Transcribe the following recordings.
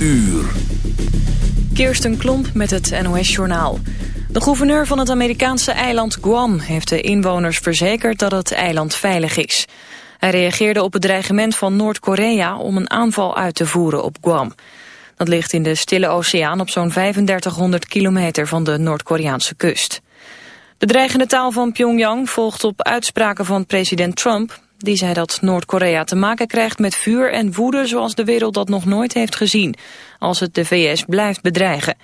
uur. Kirsten Klomp met het NOS-journaal. De gouverneur van het Amerikaanse eiland Guam heeft de inwoners verzekerd dat het eiland veilig is. Hij reageerde op het dreigement van Noord-Korea om een aanval uit te voeren op Guam. Dat ligt in de Stille Oceaan op zo'n 3500 kilometer van de Noord-Koreaanse kust. De dreigende taal van Pyongyang volgt op uitspraken van president Trump... Die zei dat Noord-Korea te maken krijgt met vuur en woede zoals de wereld dat nog nooit heeft gezien, als het de VS blijft bedreigen.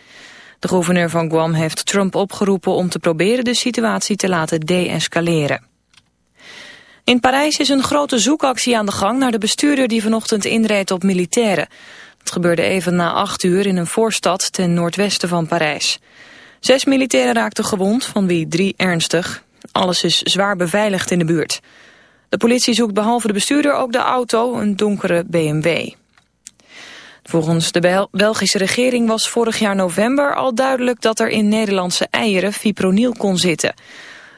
De gouverneur van Guam heeft Trump opgeroepen om te proberen de situatie te laten deescaleren. In Parijs is een grote zoekactie aan de gang naar de bestuurder die vanochtend inreed op militairen. Het gebeurde even na acht uur in een voorstad ten noordwesten van Parijs. Zes militairen raakten gewond, van wie drie ernstig. Alles is zwaar beveiligd in de buurt. De politie zoekt behalve de bestuurder ook de auto, een donkere BMW. Volgens de Belgische regering was vorig jaar november al duidelijk dat er in Nederlandse eieren fipronil kon zitten.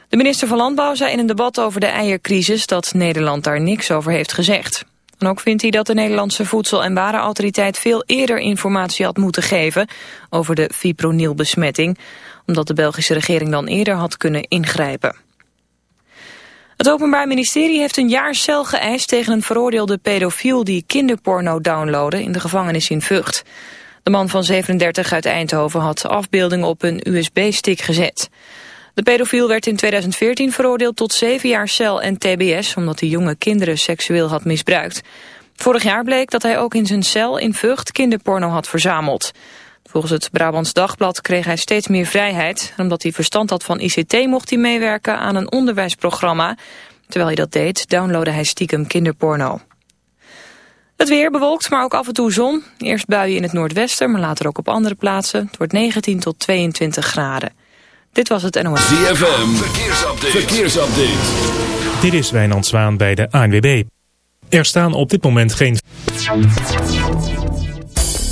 De minister van Landbouw zei in een debat over de eiercrisis dat Nederland daar niks over heeft gezegd. Ook vindt hij dat de Nederlandse Voedsel- en Warenautoriteit veel eerder informatie had moeten geven over de fipronilbesmetting, omdat de Belgische regering dan eerder had kunnen ingrijpen. Het Openbaar Ministerie heeft een jaar cel geëist tegen een veroordeelde pedofiel die kinderporno downloadde in de gevangenis in Vught. De man van 37 uit Eindhoven had afbeeldingen op een USB-stick gezet. De pedofiel werd in 2014 veroordeeld tot zeven jaar cel en tbs... omdat hij jonge kinderen seksueel had misbruikt. Vorig jaar bleek dat hij ook in zijn cel in Vught kinderporno had verzameld. Volgens het Brabants Dagblad kreeg hij steeds meer vrijheid. En omdat hij verstand had van ICT mocht hij meewerken aan een onderwijsprogramma. Terwijl hij dat deed, downloadde hij stiekem kinderporno. Het weer bewolkt, maar ook af en toe zon. Eerst buien in het noordwesten, maar later ook op andere plaatsen. Het wordt 19 tot 22 graden. Dit was het NOS. ZFM, verkeersupdate. verkeersupdate. Dit is Wijnand Zwaan bij de ANWB. Er staan op dit moment geen...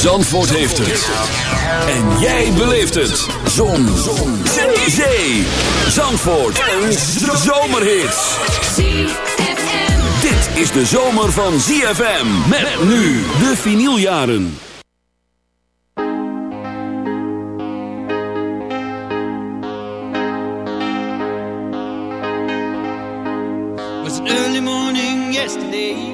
Zandvoort heeft het. En jij beleeft het. Zon. Zon. Zee. Zee. Zandvoort. Een zomerhit. Dit is de zomer van ZFM. Met nu de vinyljaren. was early morning yesterday.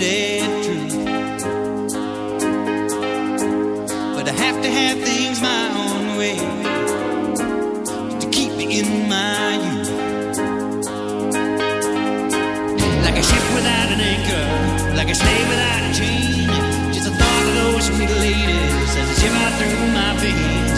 undisputed truth. But I have to have things my own way to keep me in my youth. Like a ship without an anchor, like a slave without a chain. Just the thought of those sweet ladies as they shiver through my veins.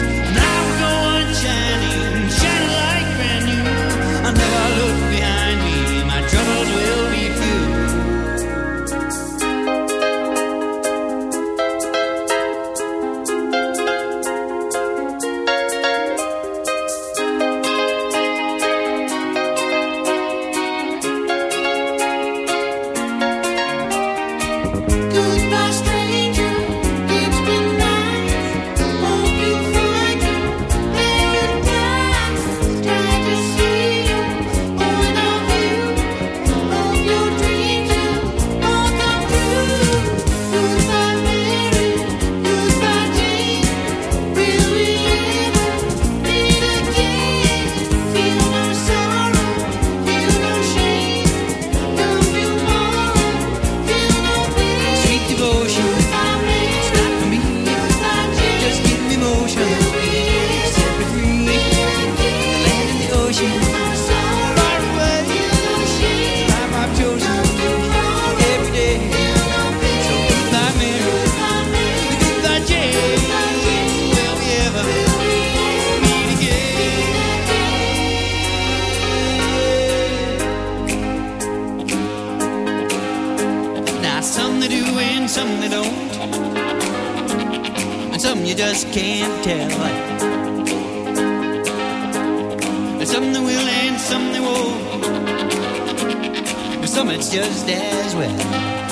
Just as well.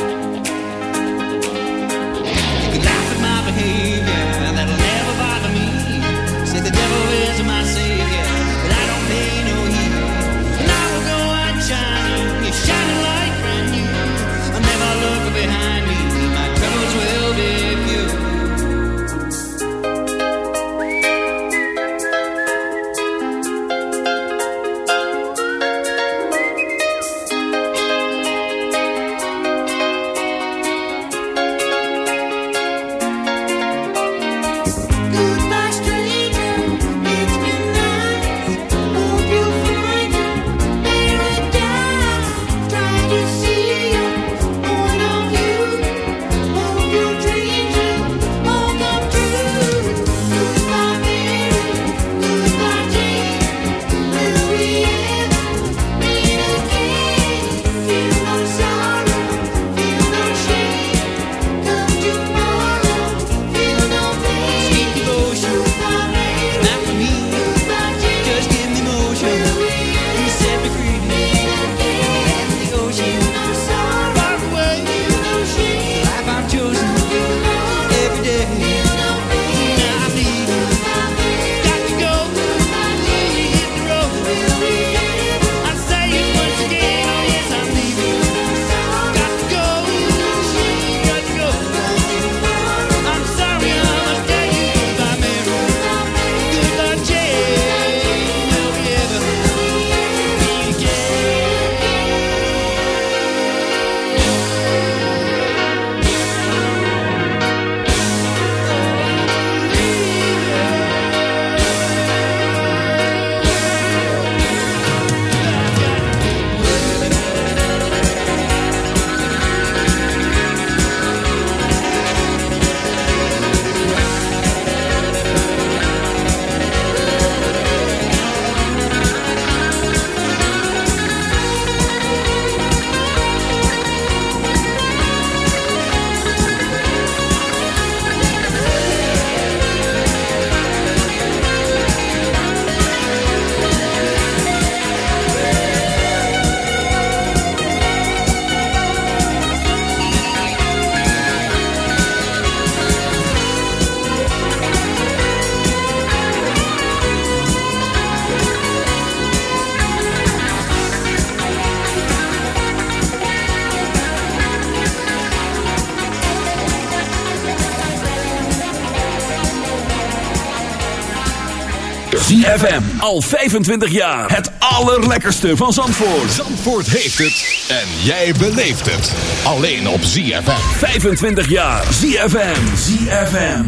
Al 25 jaar. Het allerlekkerste van Zandvoort. Zandvoort heeft het en jij beleeft het. Alleen op ZFM. 25 jaar. ZFM. ZFM.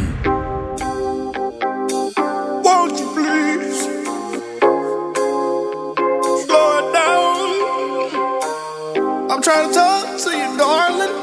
Won't you please slow it down? I'm trying to talk to you, darling.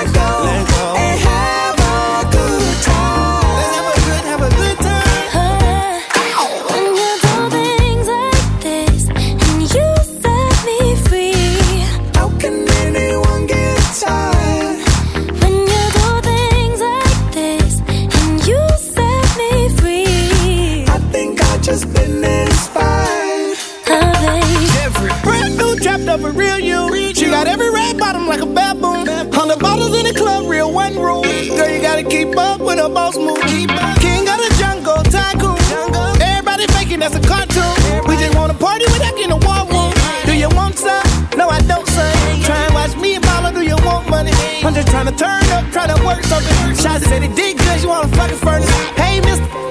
to. We just wanna party without getting a war room. Do you want some? No, I don't, son. Try and watch me and mama, do you want money? I'm just trying to turn up, try to work something. Shots said city D, cuz you wanna fucking furnace. Hey, mister.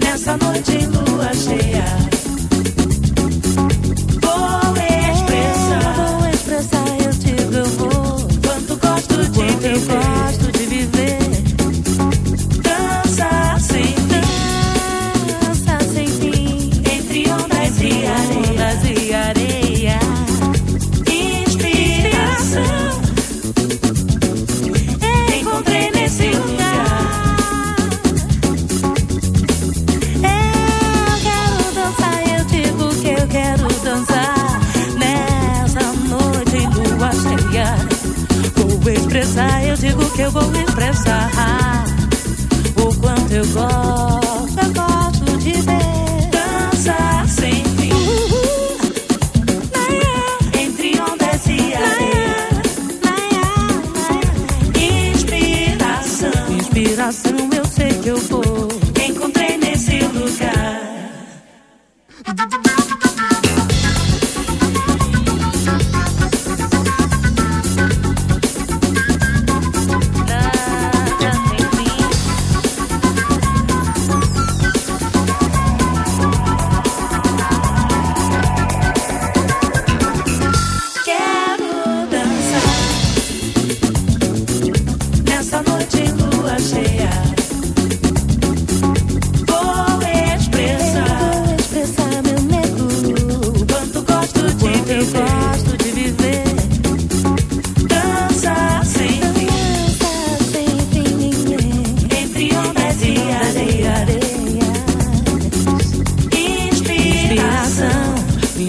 nessa noite lua cheia.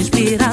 inspirar.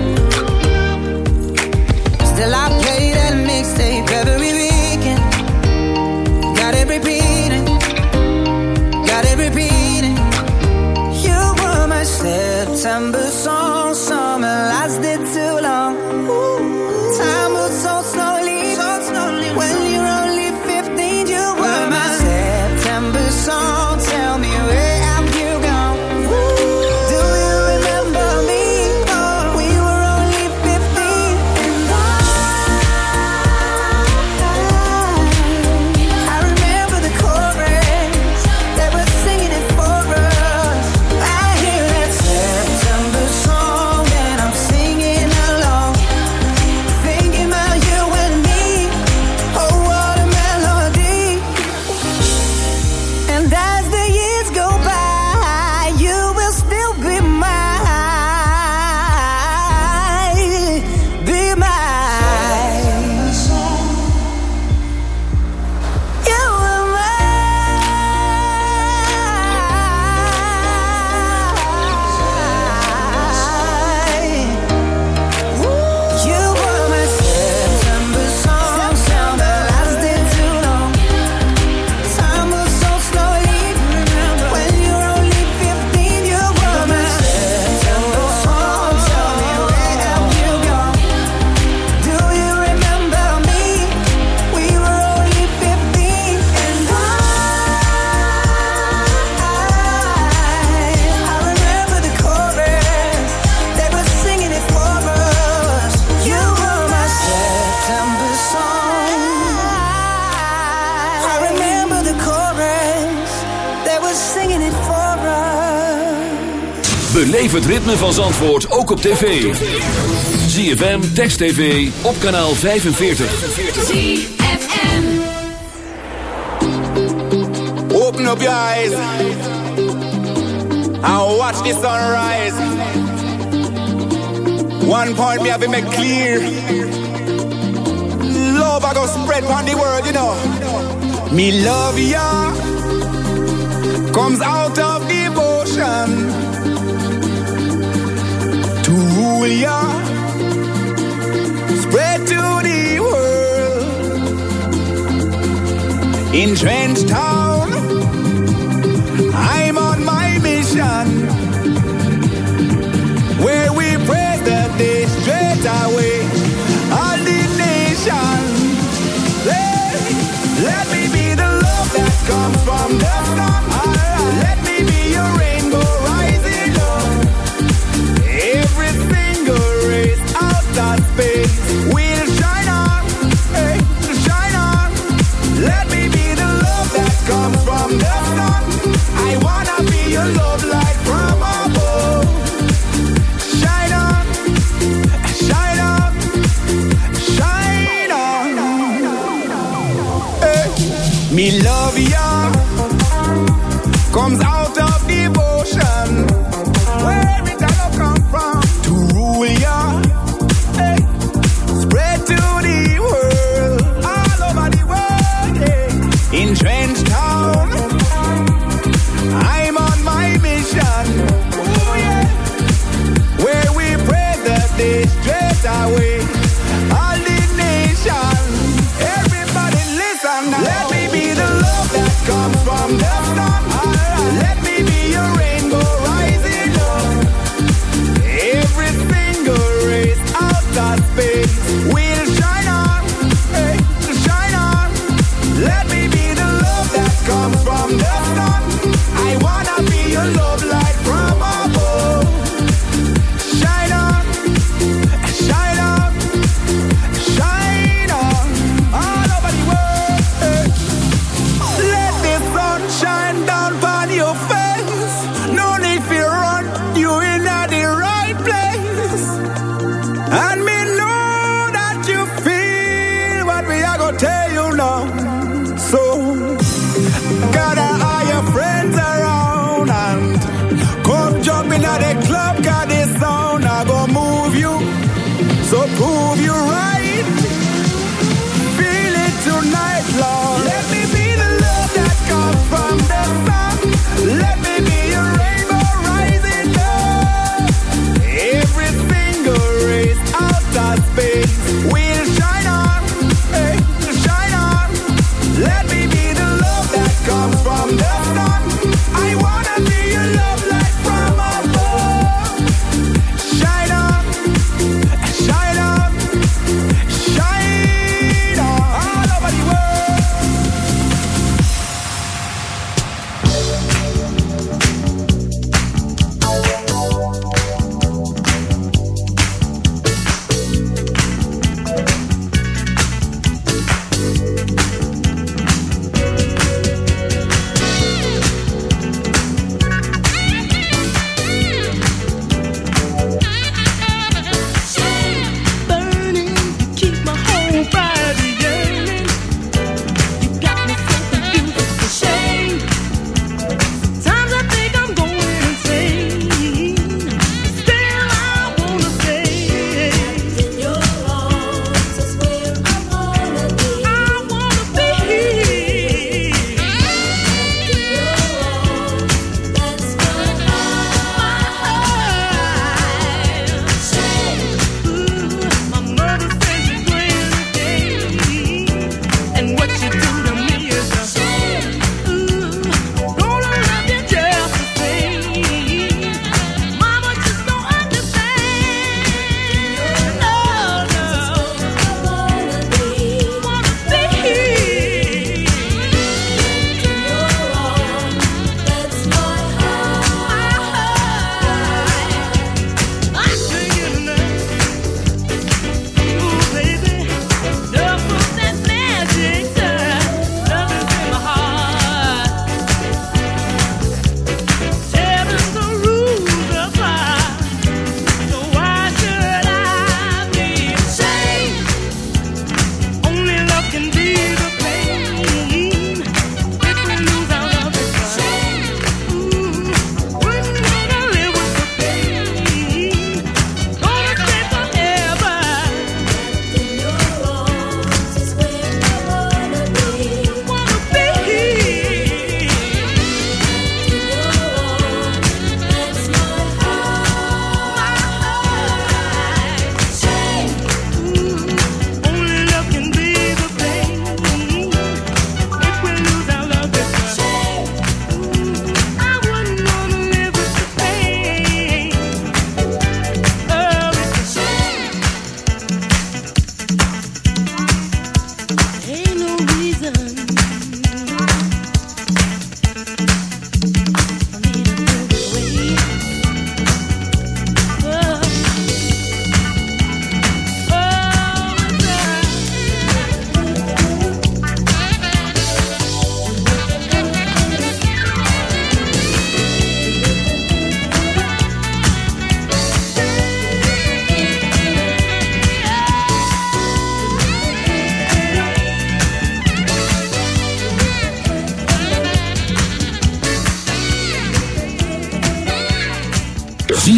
September song, Ook op tv. ZFM, Text TV, op kanaal 45. ZFM Open up your eyes. And watch the sunrise. One point me have been made clear. Love I go spread on the world, you know. Me love ya. Comes out we are. Spread to the world. In trench time.